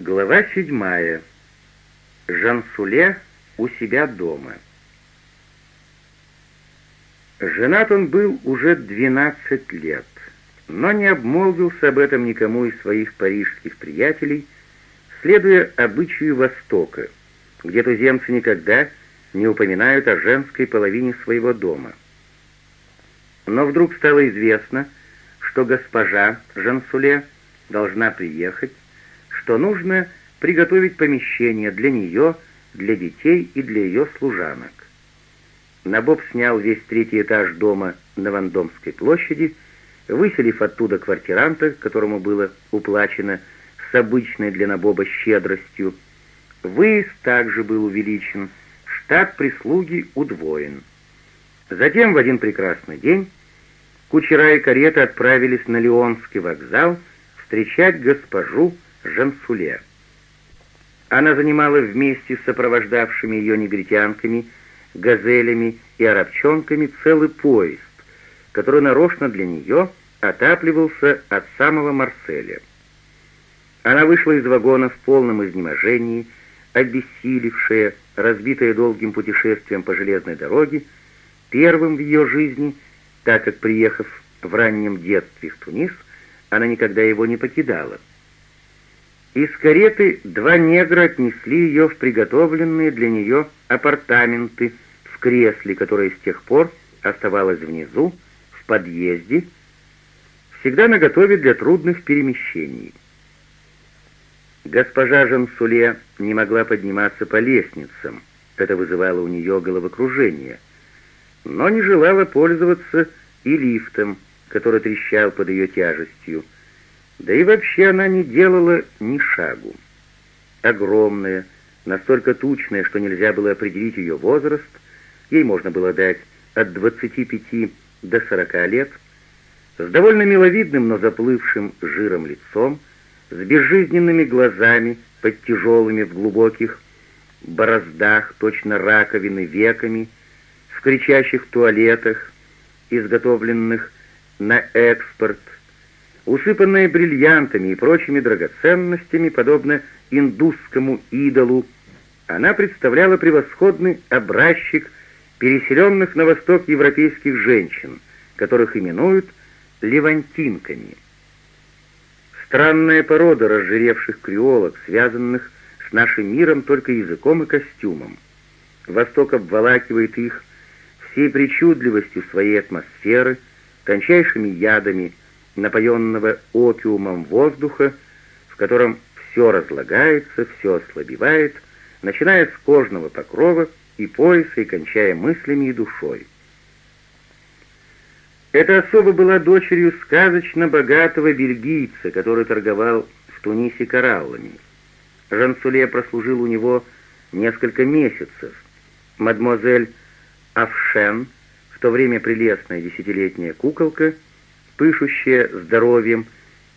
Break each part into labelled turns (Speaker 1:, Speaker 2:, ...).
Speaker 1: Глава седьмая. Жансуле у себя дома. Женат он был уже двенадцать лет, но не обмолвился об этом никому из своих парижских приятелей, следуя обычаю Востока, где туземцы никогда не упоминают о женской половине своего дома. Но вдруг стало известно, что госпожа Жансуле должна приехать, что нужно приготовить помещение для нее, для детей и для ее служанок. Набоб снял весь третий этаж дома на Вандомской площади, выселив оттуда квартиранта, которому было уплачено с обычной для Набоба щедростью. Выезд также был увеличен, штат прислуги удвоен. Затем в один прекрасный день кучера и карета отправились на Леонский вокзал встречать госпожу Жансуле. Она занимала вместе с сопровождавшими ее негритянками, газелями и арабчонками целый поезд, который нарочно для нее отапливался от самого Марселя. Она вышла из вагона в полном изнеможении, обессилевшая, разбитая долгим путешествием по железной дороге, первым в ее жизни, так как, приехав в раннем детстве в Тунис, она никогда его не покидала. Из кареты два негра отнесли ее в приготовленные для нее апартаменты в кресле, которое с тех пор оставалось внизу, в подъезде, всегда наготове для трудных перемещений. Госпожа Жансуле не могла подниматься по лестницам, это вызывало у нее головокружение, но не желала пользоваться и лифтом, который трещал под ее тяжестью, да и вообще она не делала ни шагу. Огромная, настолько тучная, что нельзя было определить ее возраст, ей можно было дать от 25 до 40 лет, с довольно миловидным, но заплывшим жиром лицом, с безжизненными глазами под тяжелыми в глубоких бороздах, точно раковины, веками, в кричащих туалетах, изготовленных на экспорт, усыпанная бриллиантами и прочими драгоценностями, подобно индусскому идолу, она представляла превосходный образчик переселенных на восток европейских женщин, которых именуют левантинками. Странная порода разжиревших креолок, связанных с нашим миром только языком и костюмом. Восток обволакивает их всей причудливостью своей атмосферы, тончайшими ядами, напоенного опиумом воздуха, в котором все разлагается, все ослабевает, начиная с кожного покрова и пояса и кончая мыслями и душой. Эта особа была дочерью сказочно богатого бельгийца, который торговал в Тунисе кораллами. Жансуле прослужил у него несколько месяцев. Мадемуазель Афшен, в то время прелестная десятилетняя куколка, пышущая здоровьем,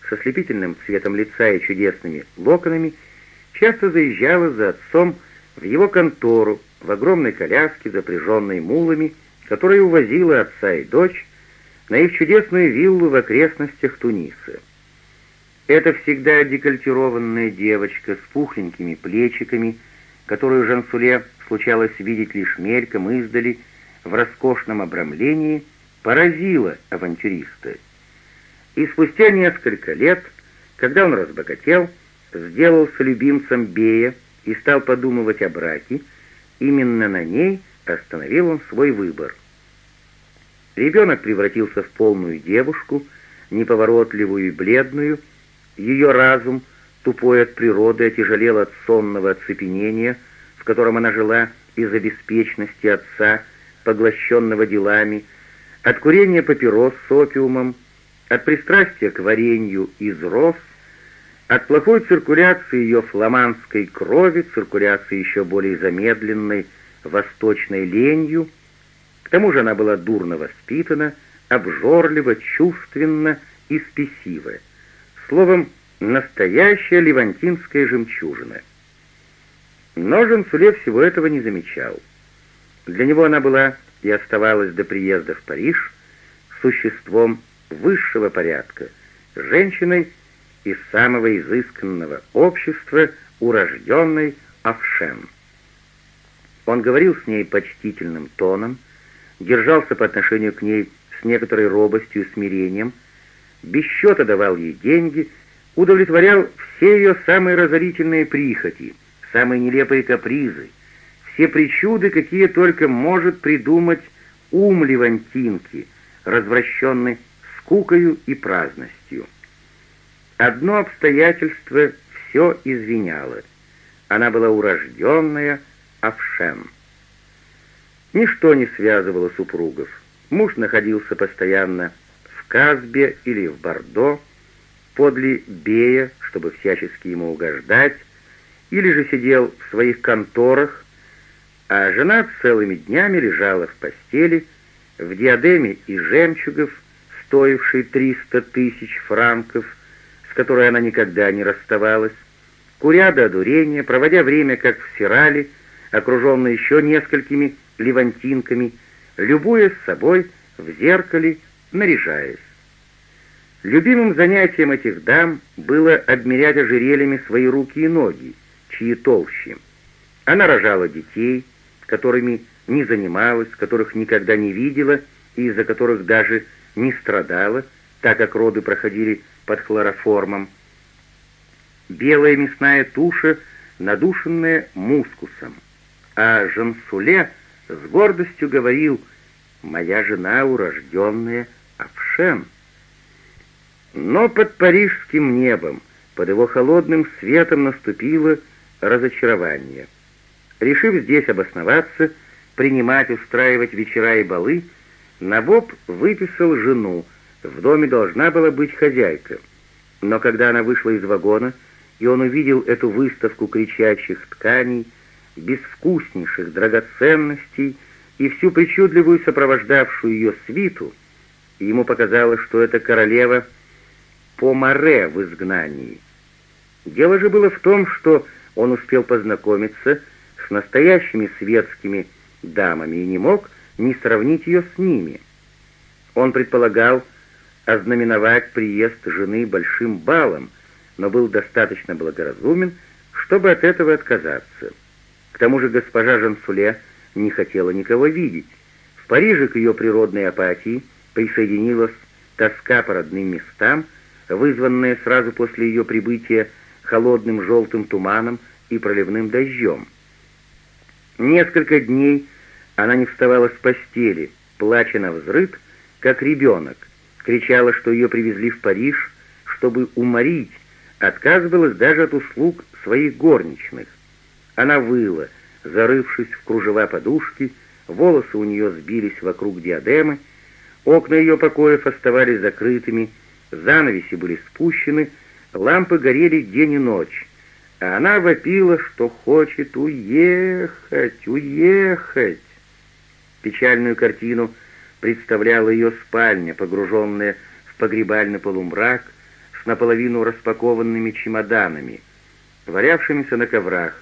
Speaker 1: со слепительным цветом лица и чудесными локонами, часто заезжала за отцом в его контору в огромной коляске, запряженной мулами, которая увозила отца и дочь на их чудесную виллу в окрестностях Туниса. Это всегда декольтированная девочка с пухленькими плечиками, которую Жансуле случалось видеть лишь мельком издали, в роскошном обрамлении, поразила авантюриста — и спустя несколько лет, когда он разбогател, сделался любимцем Бея и стал подумывать о браке, именно на ней остановил он свой выбор. Ребенок превратился в полную девушку, неповоротливую и бледную, ее разум, тупой от природы, отяжелел от сонного оцепенения, в котором она жила из-за беспечности отца, поглощенного делами, от курения папирос с опиумом, от пристрастия к варенью из роз, от плохой циркуляции ее фламандской крови, циркуляции еще более замедленной восточной ленью, к тому же она была дурно воспитана, обжорлива, чувственна и спесива. Словом, настоящая левантинская жемчужина. Но Жансуле всего этого не замечал. Для него она была и оставалась до приезда в Париж существом высшего порядка, женщиной, из самого изысканного общества урожденной Авшен. Он говорил с ней почтительным тоном, держался по отношению к ней с некоторой робостью и смирением, без счета давал ей деньги, удовлетворял все ее самые разорительные прихоти, самые нелепые капризы, все причуды, какие только может придумать ум Левантинки, развращенный скукою и праздностью. Одно обстоятельство все извиняло. Она была урожденная Авшем. Ничто не связывало супругов. Муж находился постоянно в Казбе или в Бордо, подле Бея, чтобы всячески ему угождать, или же сидел в своих конторах, а жена целыми днями лежала в постели, в диадеме и жемчугов, стоившей триста тысяч франков, с которой она никогда не расставалась, куря до одурения, проводя время, как в Сирале, окруженной еще несколькими левантинками, любуясь собой в зеркале, наряжаясь. Любимым занятием этих дам было обмерять ожерельями свои руки и ноги, чьи толще. Она рожала детей, которыми не занималась, которых никогда не видела и из-за которых даже не страдала, так как роды проходили под хлороформом. Белая мясная туша, надушенная мускусом. А Жансуле с гордостью говорил «Моя жена урожденная Авшен». Но под парижским небом, под его холодным светом наступило разочарование. Решив здесь обосноваться, принимать, устраивать вечера и балы, Набоб выписал жену, в доме должна была быть хозяйка. Но когда она вышла из вагона, и он увидел эту выставку кричащих тканей, безвкуснейших драгоценностей и всю причудливую сопровождавшую ее свиту, ему показалось, что это королева Помаре в изгнании. Дело же было в том, что он успел познакомиться с настоящими светскими дамами и не мог не сравнить ее с ними. Он предполагал ознаменовать приезд жены большим балом, но был достаточно благоразумен, чтобы от этого отказаться. К тому же госпожа Жансуле не хотела никого видеть. В Париже к ее природной апатии присоединилась тоска по родным местам, вызванная сразу после ее прибытия холодным желтым туманом и проливным дождем. Несколько дней она не вставала с постели, плача на взрыд, как ребенок, кричала, что ее привезли в Париж, чтобы уморить, отказывалась даже от услуг своих горничных. Она выла, зарывшись в кружева подушки, волосы у нее сбились вокруг диадемы, окна ее покоев оставались закрытыми, занавеси были спущены, лампы горели день и ночь, а она вопила, что хочет уехать, уехать. Печальную картину представляла ее спальня, погруженная в погребальный полумрак, с наполовину распакованными чемоданами, валявшимися на коврах,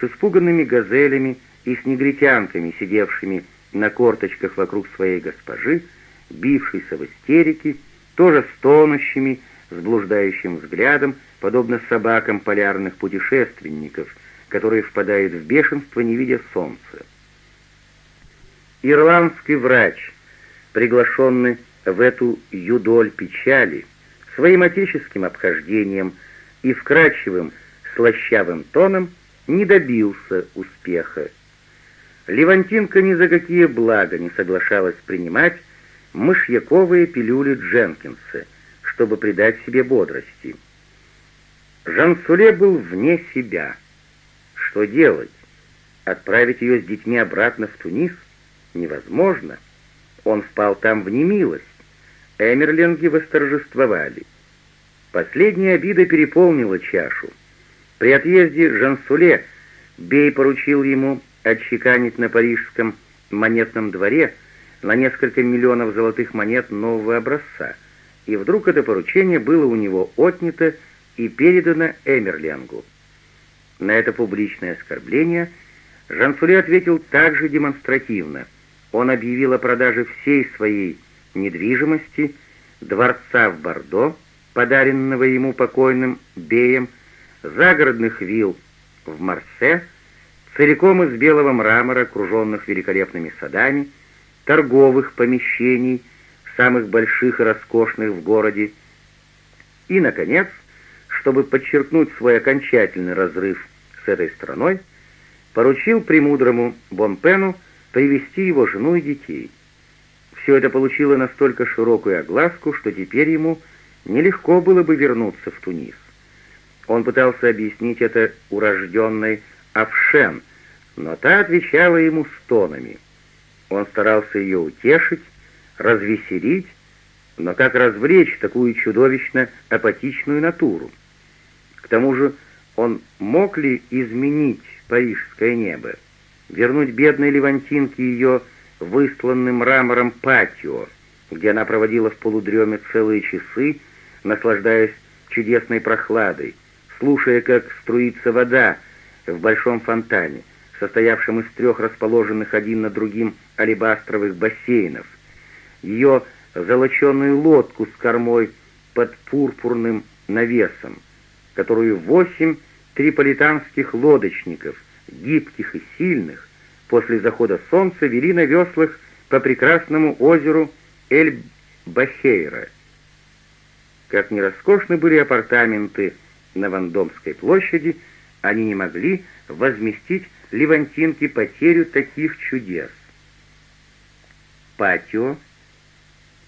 Speaker 1: с испуганными газелями и с негритянками, сидевшими на корточках вокруг своей госпожи, бившейся в истерике, тоже стонущими, с блуждающим взглядом, подобно собакам полярных путешественников, которые впадают в бешенство, не видя солнца. Ирландский врач, приглашенный в эту юдоль печали, своим отеческим обхождением и вкрадчивым слащавым тоном не добился успеха. Левантинка ни за какие блага не соглашалась принимать мышьяковые пилюли Дженкинса, чтобы придать себе бодрости. Жансуле был вне себя. Что делать? Отправить ее с детьми обратно в Тунис — невозможно. Он впал там в немилость. Эмерлинги восторжествовали. Последняя обида переполнила чашу. При отъезде Жансуле Бей поручил ему отчеканить на парижском монетном дворе на несколько миллионов золотых монет нового образца, и вдруг это поручение было у него отнято и передано Эмерленгу. На это публичное оскорбление Жансуле ответил также демонстративно — он объявил о продаже всей своей недвижимости, дворца в Бордо подаренного ему покойным Беем, загородных вилл в Марсе, целиком из белого мрамора, окруженных великолепными садами, торговых помещений, самых больших и роскошных в городе, и, наконец, чтобы подчеркнуть свой окончательный разрыв с этой страной, поручил премудрому Бонпену привести его жену и детей. Все это получило настолько широкую огласку, что теперь ему нелегко было бы вернуться в Тунис. Он пытался объяснить это урожденной Авшен, но та отвечала ему стонами. Он старался ее утешить, развеселить, но как развлечь такую чудовищно апатичную натуру? К тому же он мог ли изменить парижское небо, вернуть бедной Левантинке ее высланным мрамором патио, где она проводила в полудреме целые часы, наслаждаясь чудесной прохладой, слушая, как струится вода в большом фонтане, состоявшем из трех расположенных один над другим алебастровых бассейнов, ее золоченую лодку с кормой под пурпурным навесом, которую восемь триполитанских лодочников, гибких и сильных, после захода солнца вели на веслах по прекрасному озеру Эль-Бахейра. Как ни роскошны были апартаменты на Вандомской площади, они не могли возместить Левантинке потерю таких чудес. Патио,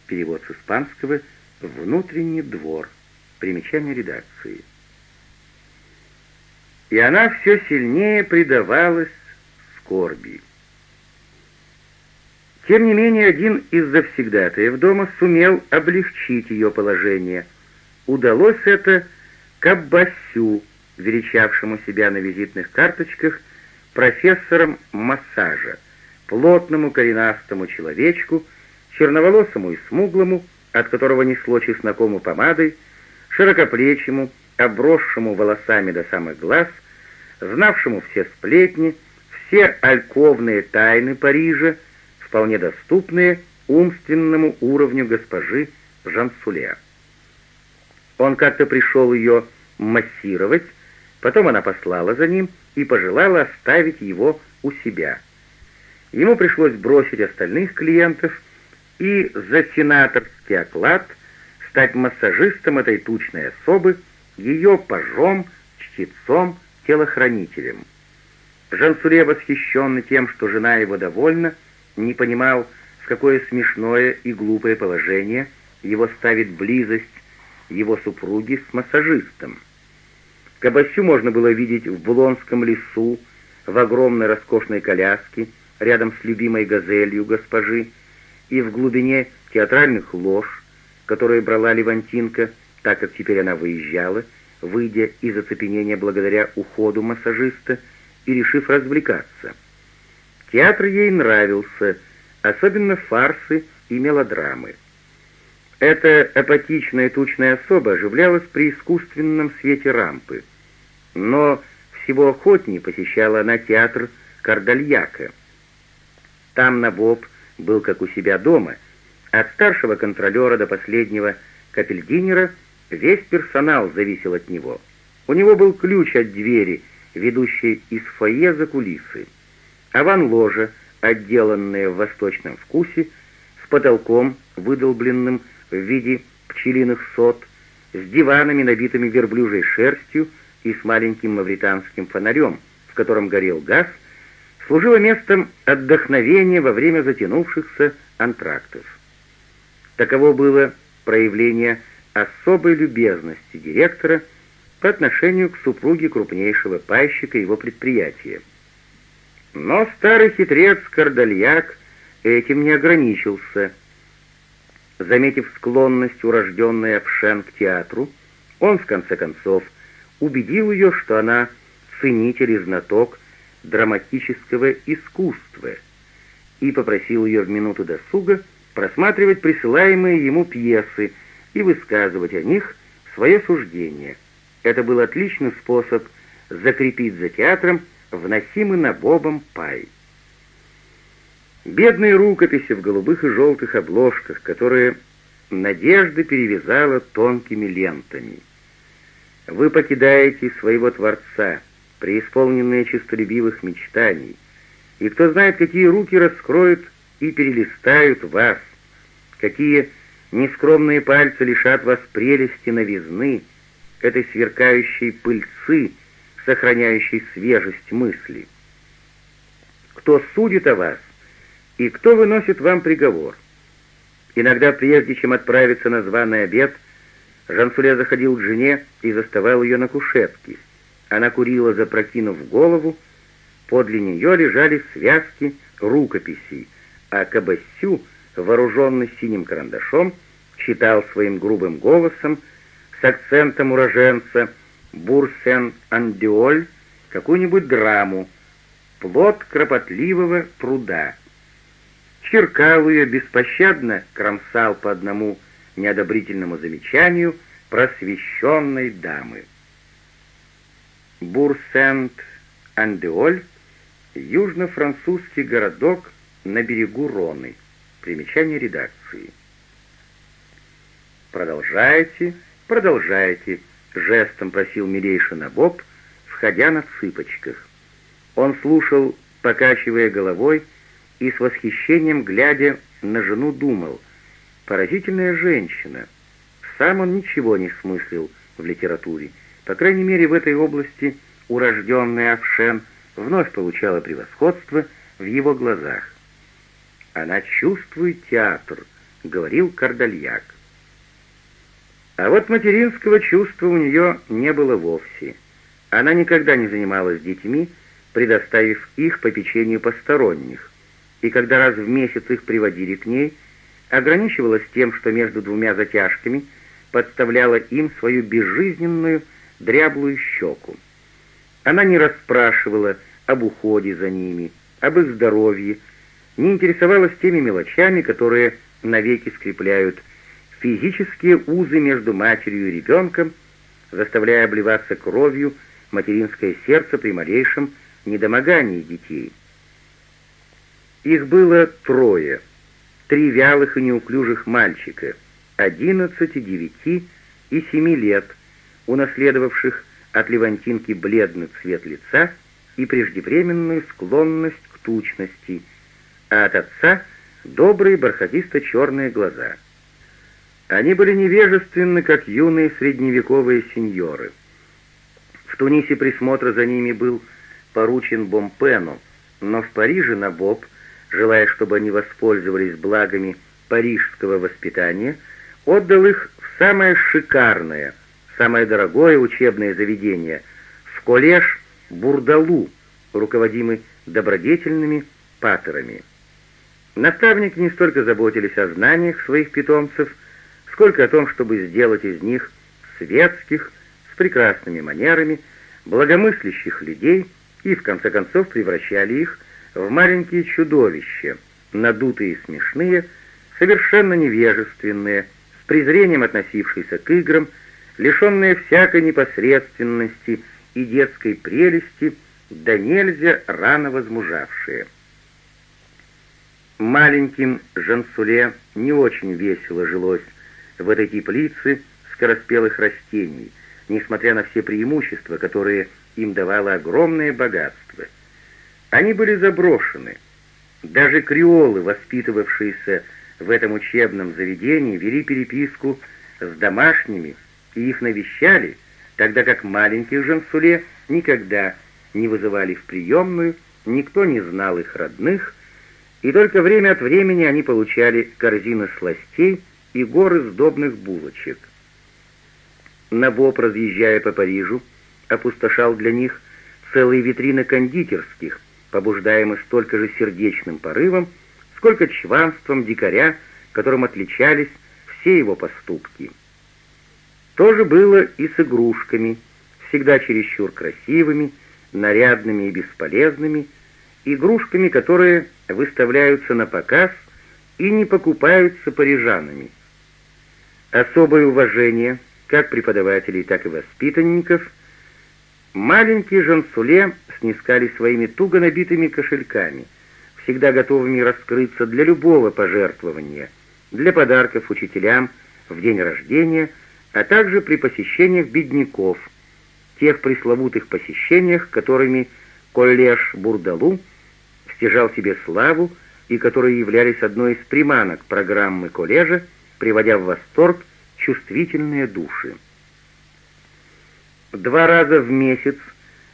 Speaker 1: перевод с испанского, внутренний двор, примечание редакции. И она все сильнее предавалась скорби. Тем не менее, один из завсегдатаев дома сумел облегчить ее положение. Удалось это Каббасю, величавшему себя на визитных карточках профессором массажа, плотному коренастому человечку, черноволосому и смуглому, от которого несло чесноком и помадой, широкоплечему, обросшему волосами до самых глаз, знавшему все сплетни, все альковные тайны Парижа, вполне доступные умственному уровню госпожи Жансуле. Он как-то пришел ее массировать, потом она послала за ним и пожелала оставить его у себя. Ему пришлось бросить остальных клиентов и за сенаторский оклад стать массажистом этой тучной особы, ее пажом, чтецом, телохранителем. Жансуре, восхищенный тем, что жена его довольна, не понимал, в какое смешное и глупое положение его ставит близость его супруги с массажистом. Кабасю можно было видеть в Булонском лесу, в огромной роскошной коляске, рядом с любимой газелью госпожи, и в глубине театральных лож, которые брала Левантинка, так как теперь она выезжала, выйдя из оцепенения благодаря уходу массажиста — и решив развлекаться. Театр ей нравился, особенно фарсы и мелодрамы. Эта апатичная тучная особа оживлялась при искусственном свете рампы. Но всего охотнее посещала она театр Кардальяка. Там Набоб был как у себя дома. От старшего контролера до последнего капельдинера весь персонал зависел от него. У него был ключ от двери — ведущей из фойе за кулисы. Аван-ложа, отделанная в восточном вкусе, с потолком, выдолбленным в виде пчелиных сот, с диванами, набитыми верблюжей шерстью и с маленьким мавританским фонарем, в котором горел газ, служила местом отдохновения во время затянувшихся антрактов. Таково было проявление особой любезности директора по отношению к супруге крупнейшего пайщика его предприятия. Но старый хитрец Кардальяк этим не ограничился. Заметив склонность урожденной Авшен к театру, он, в конце концов, убедил ее, что она ценитель и знаток драматического искусства, и попросил ее в минуту досуга просматривать присылаемые ему пьесы и высказывать о них свое суждение. Это был отличный способ закрепить за театром вносимый на Бобом пай. Бедные рукописи в голубых и желтых обложках, которые надежда перевязала тонкими лентами. Вы покидаете своего Творца, преисполненные честолюбивых мечтаний, и кто знает, какие руки раскроют и перелистают вас, какие нескромные пальцы лишат вас прелести новизны, этой сверкающей пыльцы, сохраняющей свежесть мысли. Кто судит о вас и кто выносит вам приговор? Иногда, прежде чем отправиться на званый обед, Жансуле заходил к жене и заставал ее на кушетке. Она курила, запрокинув голову, подле нее лежали связки рукописей, а Кабасю, вооруженный синим карандашом, читал своим грубым голосом с акцентом уроженца Бурсен-Андиоль какую-нибудь драму «Плод кропотливого пруда». Черкал ее беспощадно, кромсал по одному неодобрительному замечанию просвещенной дамы. Бурсент-Андеоль — южно-французский городок на берегу Роны. Примечание редакции. «Продолжайте, продолжайте», — жестом просил милейший Набоб, входя на цыпочках. Он слушал, покачивая головой, и с восхищением, глядя на жену, думал, «Поразительная женщина». Сам он ничего не смыслил в литературе. По крайней мере, в этой области урожденная Авшен вновь получала превосходство в его глазах. «Она чувствует театр», — говорил Кардальяк. А вот материнского чувства у нее не было вовсе. Она никогда не занималась детьми, предоставив их попечению посторонних, и когда раз в месяц их приводили к ней, ограничивалась тем, что между двумя затяжками подставляла им свою безжизненную дряблую щеку. Она не расспрашивала об уходе за ними, об их здоровье, не интересовалась теми мелочами, которые навеки скрепляют физические узы между матерью и ребенком, заставляя обливаться кровью материнское сердце при малейшем недомогании детей. Их было трое, три вялых и неуклюжих мальчика, одиннадцати, девяти и семи лет, унаследовавших от Левантинки бледный цвет лица и преждевременную склонность к тучности, а от отца добрые бархатисто-черные глаза. Они были невежественны, как юные средневековые сеньоры. В Тунисе присмотр за ними был поручен Бомпену, но в Париже на Боб желая, чтобы они воспользовались благами парижского воспитания, отдал их в самое шикарное, самое дорогое учебное заведение, в коллеж Бурдалу, руководимый добродетельными патерами. Наставники не столько заботились о знаниях своих питомцев, сколько о том, чтобы сделать из них светских, с прекрасными манерами, благомыслящих людей и, в конце концов, превращали их в маленькие чудовища, надутые и смешные, совершенно невежественные, с презрением относившиеся к играм, лишенные всякой непосредственности и детской прелести, да нельзя рано возмужавшие. Маленьким Жансуле не очень весело жилось в этой теплице скороспелых растений, несмотря на все преимущества, которые им давало огромное богатство — они были заброшены. Даже креолы, воспитывавшиеся в этом учебном заведении, вели переписку с домашними и их навещали, тогда как маленьких Жансуле никогда не вызывали в приемную, никто не знал их родных, и только время от времени они получали корзины сластей и горы сдобных булочек. Набоб, разъезжая по Парижу, опустошал для них целые витрины кондитерских – побуждаемый столько же сердечным порывом, сколько чванством дикаря, которым отличались все его поступки. То же было и с игрушками, всегда чересчур красивыми, нарядными и бесполезными, игрушками, которые выставляются на показ и не покупаются парижанами. Особое уважение как преподавателей, так и воспитанников – Маленькие Жансуле снискали своими туго набитыми кошельками, всегда готовыми раскрыться для любого пожертвования, для подарков учителям в день рождения, а также при посещениях бедняков, тех пресловутых посещениях, которыми коллеж Бурдалу стяжал себе славу и которые являлись одной из приманок программы коллежа, приводя в восторг чувствительные души. Два раза в месяц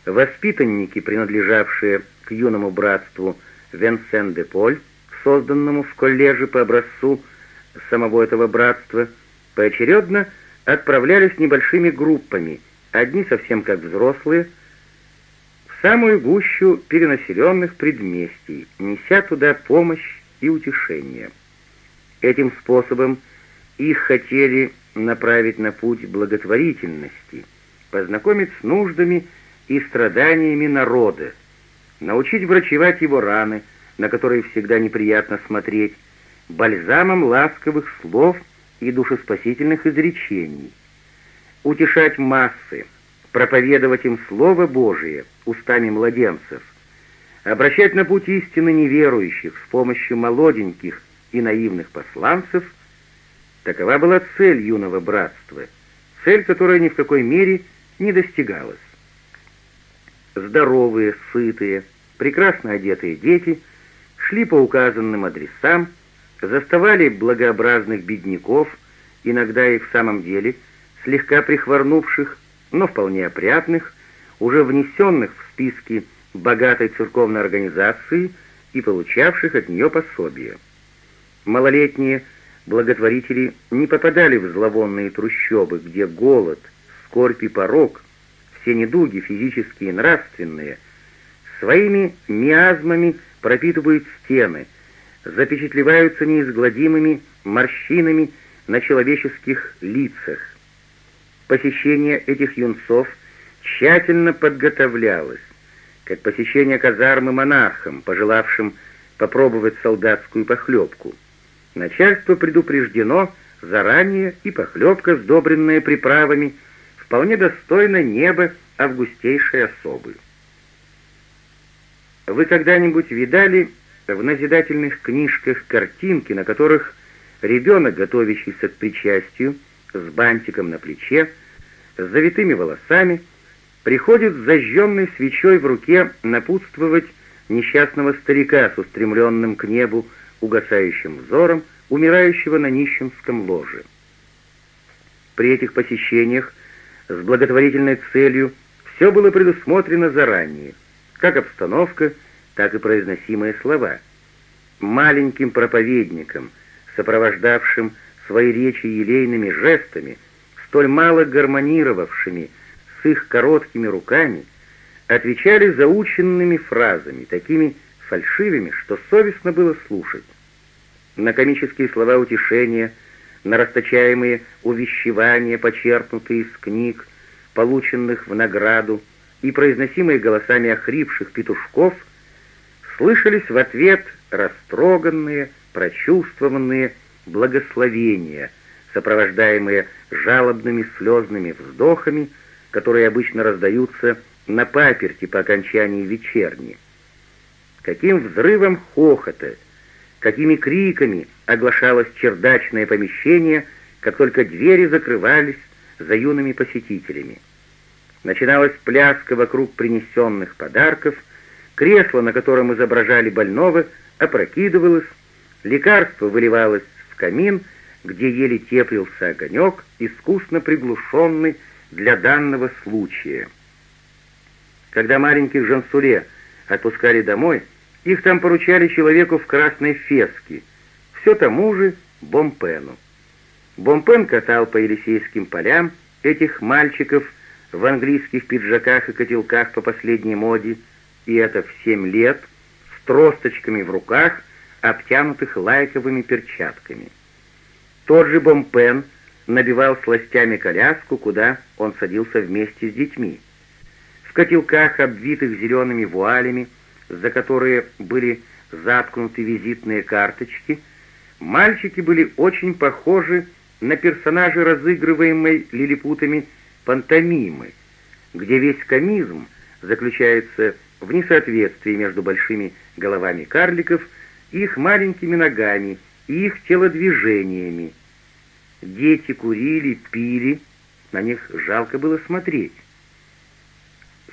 Speaker 1: воспитанники, принадлежавшие к юному братству Венсен-де-Поль, созданному в коллеже по образцу самого этого братства, поочередно отправлялись небольшими группами, одни совсем как взрослые, самую гущу перенаселенных предместий, неся туда помощь и утешение. Этим способом их хотели направить на путь благотворительности, познакомить с нуждами и страданиями народа, научить врачевать его раны, на которые всегда неприятно смотреть, бальзамом ласковых слов и душеспасительных изречений, утешать массы, проповедовать им Слово Божие устами младенцев, обращать на путь истины неверующих с помощью молоденьких и наивных посланцев, такова была цель юного братства, цель, которая ни в какой мере не достигалась. Здоровые, сытые, прекрасно одетые дети шли по указанным адресам, заставали благообразных бедняков, иногда и в самом деле слегка прихворнувших, но вполне опрятных, уже внесенных в списки богатой церковной организации и получавших от нее пособие. Малолетние благотворители не попадали в зловонные трущобы, где голод, скорбь и порог, все недуги, физические и нравственные, своими миазмами пропитывают стены – запечатлеваются неизгладимыми морщинами на человеческих лицах. Посещение этих юнцов тщательно подготовлялось, как посещение казармы монархом, пожелавшим попробовать солдатскую похлебку. Начальство предупреждено заранее, и похлебка, сдобренная приправами, вполне достойна неба августейшей особы. Вы когда-нибудь видали в назидательных книжках картинки, на которых ребенок, готовящийся к причастию, с бантиком на плече, с завитыми волосами, приходит с зажженной свечой в руке напутствовать несчастного старика с устремленным к небу угасающим взором, умирающего на нищенском ложе. При этих посещениях с благотворительной целью все было предусмотрено заранее, как обстановка, так и произносимые слова. Маленьким проповедникам, сопровождавшим свои речи елейными жестами, столь мало гармонировавшими с их короткими руками, отвечали заученными фразами, такими фальшивыми, что совестно было слушать. На комические слова утешения, на расточаемые увещевания, почерпнутые из книг, полученных в награду, и произносимые голосами охрипших петушков — слышались в ответ растроганные, прочувствованные благословения, сопровождаемые жалобными слезными вздохами, которые обычно раздаются на паперти по окончании вечерни. Каким взрывом хохота, какими криками оглашалось чердачное помещение, как только двери закрывались за юными посетителями. Начиналась пляска вокруг принесенных подарков — Кресло, на котором изображали больного, опрокидывалось, лекарство выливалось камин, где еле теплился огонек, искусно приглушенный для данного случая. Когда маленьких Жансуле отпускали домой, их там поручали человеку в красной феске, все тому же Бомпену. Бомпен катал по Елисейским полям этих мальчиков в английских пиджаках и котелках по последней моде, и это в семь лет, с тросточками в руках, обтянутых лайковыми перчатками. Тот же Бомпен набивал сластями коляску, куда он садился вместе с детьми. В котелках, обвитых зелеными вуалями, за которые были заткнуты визитные карточки, мальчики были очень похожи на персонажей разыгрываемой лилипутами пантомимы, где весь комизм заключается в несоответствии между большими головами карликов, их маленькими ногами и их телодвижениями. Дети курили, пили, на них жалко было смотреть.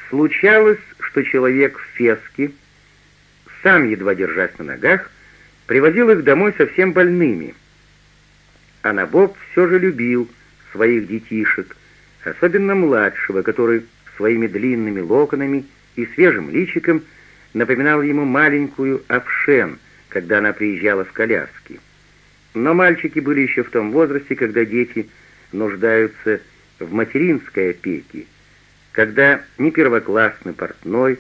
Speaker 1: Случалось, что человек в феске, сам едва держась на ногах, привозил их домой совсем больными. А Набоб все же любил своих детишек, особенно младшего, который своими длинными локонами и свежим личиком напоминал ему маленькую Овшен, когда она приезжала в коляске. Но мальчики были еще в том возрасте, когда дети нуждаются в материнской опеке, когда ни первоклассный портной,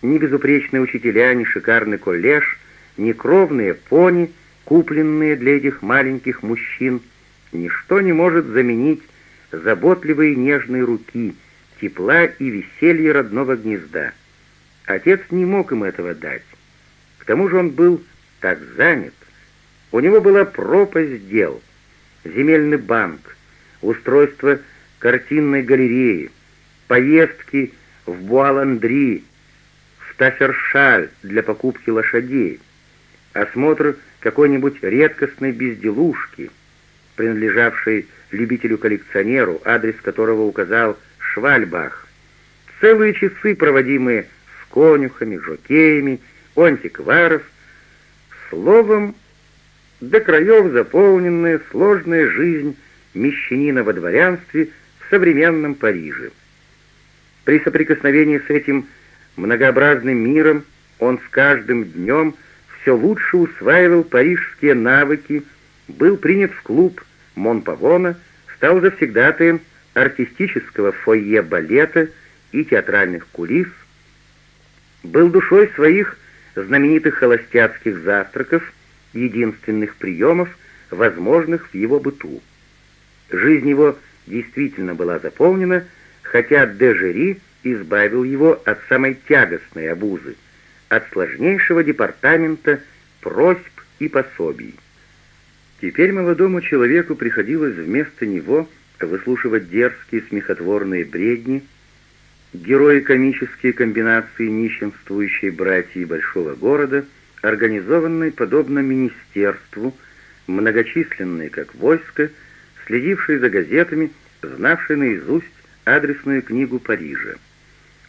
Speaker 1: ни безупречные учителя, ни шикарный коллеж, ни кровные пони, купленные для этих маленьких мужчин, ничто не может заменить заботливые нежные руки, тепла и веселья родного гнезда. Отец не мог им этого дать. К тому же он был так занят. У него была пропасть дел, земельный банк, устройство картинной галереи, поездки в Буаландри, в Тафершаль для покупки лошадей, осмотр какой-нибудь редкостной безделушки, принадлежавшей любителю-коллекционеру, адрес которого указал Швальбах, целые часы, проводимые с конюхами, жокеями, у словом, до краев заполненная сложная жизнь мещанина во дворянстве в современном Париже. При соприкосновении с этим многообразным миром он с каждым днем все лучше усваивал парижские навыки, был принят в клуб Монпавона, стал завсегдатаем артистического фойе балета и театральных кулис, был душой своих знаменитых холостяцких завтраков, единственных приемов, возможных в его быту. Жизнь его действительно была заполнена, хотя Дежери избавил его от самой тягостной обузы, от сложнейшего департамента просьб и пособий. Теперь молодому человеку приходилось вместо него выслушивать дерзкие смехотворные бредни, герои комические комбинации нищенствующей братьи большого города, организованные подобно министерству, многочисленные как войско, следившие за газетами, знавшие наизусть адресную книгу Парижа.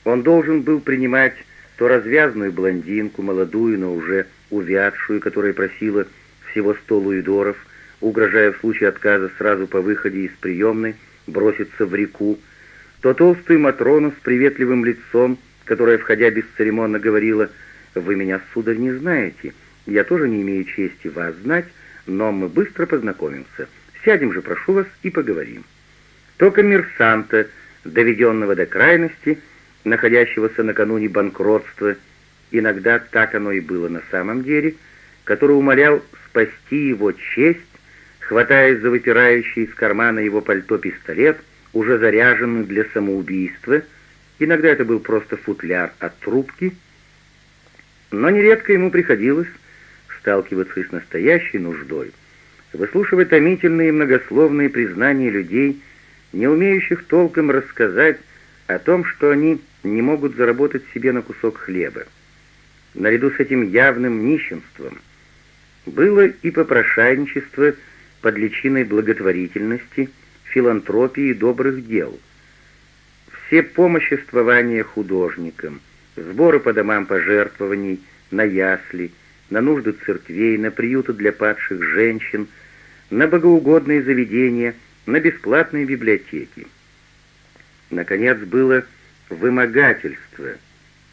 Speaker 1: Он должен был принимать то развязную блондинку, молодую, но уже увядшую, которая просила всего сто луидоров, угрожая в случае отказа сразу по выходе из приемной броситься в реку, то толстую Матрону с приветливым лицом, которая, входя бесцеремонно, говорила «Вы меня, сударь, не знаете, я тоже не имею чести вас знать, но мы быстро познакомимся». Сядем же, прошу вас, и поговорим. То коммерсанта, доведенного до крайности, находящегося накануне банкротства, иногда так оно и было на самом деле, который умолял спасти его честь, хватаясь за выпирающий из кармана его пальто пистолет, уже заряженный для самоубийства, иногда это был просто футляр от трубки, но нередко ему приходилось сталкиваться с настоящей нуждой выслушивать томительные и многословные признания людей, не умеющих толком рассказать о том, что они не могут заработать себе на кусок хлеба. Наряду с этим явным нищенством было и попрошайничество под личиной благотворительности, филантропии и добрых дел. Все помоществования художникам, сборы по домам пожертвований, на ясли, на нужды церквей, на приюты для падших женщин – на богоугодные заведения, на бесплатные библиотеки. Наконец было вымогательство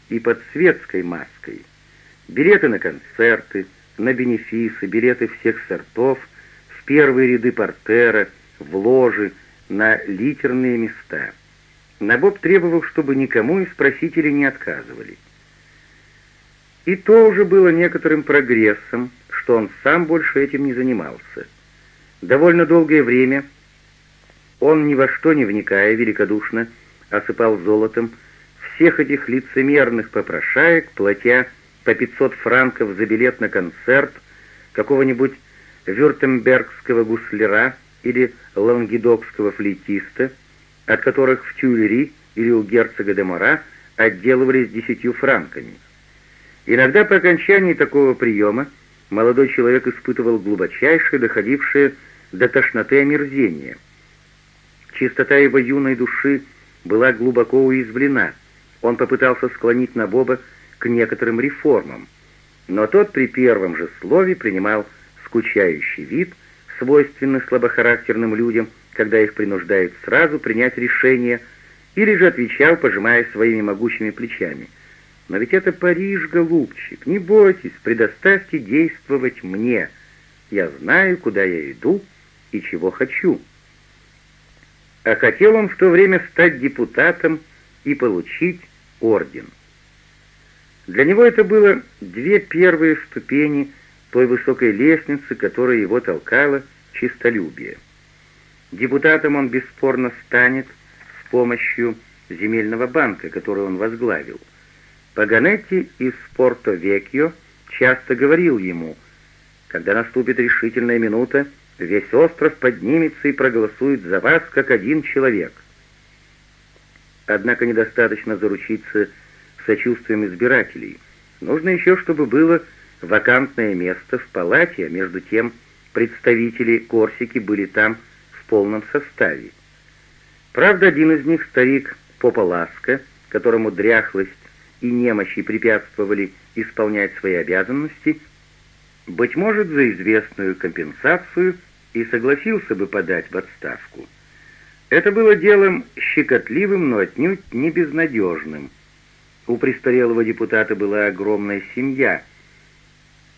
Speaker 1: и под светской маской. Билеты на концерты, на бенефисы, билеты всех сортов, в первые ряды портера, в ложи, на литерные места. Набоб требовал, чтобы никому из просителей не отказывали. И то уже было некоторым прогрессом, что он сам больше этим не занимался — Довольно долгое время он, ни во что не вникая, великодушно осыпал золотом всех этих лицемерных попрошаек, платя по 500 франков за билет на концерт какого-нибудь вюртембергского гусляра или лангедокского флейтиста, от которых в Тюльри или у герцога де Мора отделывались десятью франками. Иногда по окончании такого приема молодой человек испытывал глубочайшее, доходившее до тошноты омерзения. Чистота его юной души была глубоко уязвлена. Он попытался склонить Набоба к некоторым реформам, но тот при первом же слове принимал скучающий вид, свойственный слабохарактерным людям, когда их принуждают сразу принять решение, или же отвечал, пожимая своими могучими плечами. «Но ведь это Париж, голубчик, не бойтесь, предоставьте действовать мне. Я знаю, куда я иду и чего хочу». А хотел он в то время стать депутатом и получить орден. Для него это было две первые ступени той высокой лестницы, которая его толкала чистолюбие. Депутатом он бесспорно станет с помощью земельного банка, который он возглавил. Паганетти из Порто-Векьо часто говорил ему, когда наступит решительная минута, весь остров поднимется и проголосует за вас, как один человек. Однако недостаточно заручиться сочувствием избирателей. Нужно еще, чтобы было вакантное место в палате, а между тем представители Корсики были там в полном составе. Правда, один из них, старик Пополаска, которому дряхлость и немощи препятствовали исполнять свои обязанности, быть может, за известную компенсацию и согласился бы подать в отставку. Это было делом щекотливым, но отнюдь не безнадежным. У престарелого депутата была огромная семья.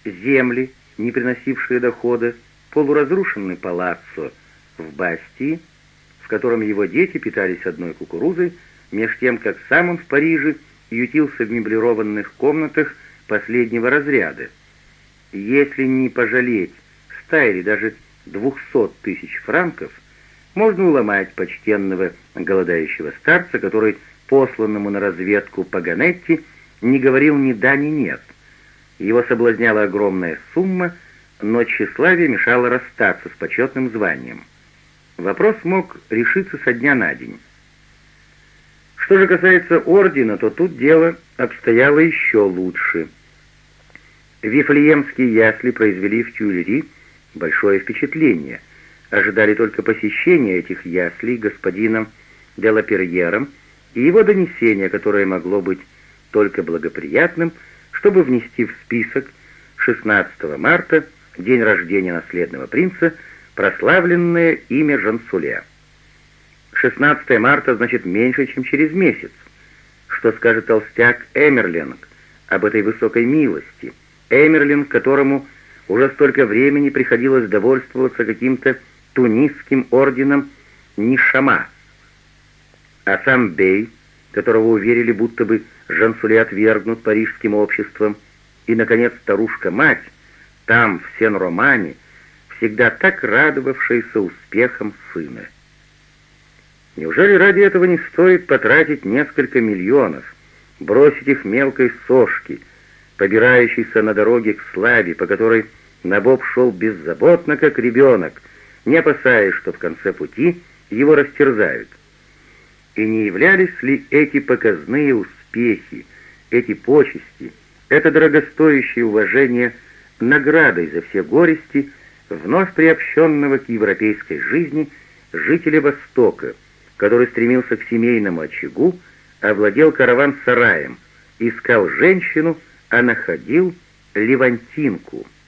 Speaker 1: Земли, не приносившие дохода, полуразрушенный палаццо в Бастии, в котором его дети питались одной кукурузой, меж тем, как сам он в Париже ютился в меблированных комнатах последнего разряда. Если не пожалеть ста или даже двухсот тысяч франков, можно уломать почтенного голодающего старца, который посланному на разведку Паганетти не говорил ни да, ни нет. Его соблазняла огромная сумма, но тщеславие мешало расстаться с почетным званием. Вопрос мог решиться со дня на день. Что же касается ордена, то тут дело обстояло еще лучше. Вифлеемские ясли произвели в Тюльри большое впечатление. Ожидали только посещения этих яслей господином Делаперьером и его донесения, которое могло быть только благоприятным, чтобы внести в список 16 марта, день рождения наследного принца, прославленное имя Жансуле. 16 марта значит меньше, чем через месяц. Что скажет толстяк Эмерлинг об этой высокой милости? Эмерлинг, которому уже столько времени приходилось довольствоваться каким-то тунисским орденом Нишама. А сам Бей, которого уверили, будто бы Жансуле отвергнут парижским обществом, и, наконец, старушка-мать, там, в Сен-Романе, всегда так радовавшаяся успехом сына. Неужели ради этого не стоит потратить несколько миллионов, бросить их мелкой сошки, побирающейся на дороге к славе, по которой Набоб шел беззаботно, как ребенок, не опасаясь, что в конце пути его растерзают. И не являлись ли эти показные успехи, эти почести, это дорогостоящее уважение наградой за все горести, вновь приобщенного к европейской жизни жителя Востока, который стремился к семейному очагу, овладел караван-сараем, искал женщину, а находил левантинку —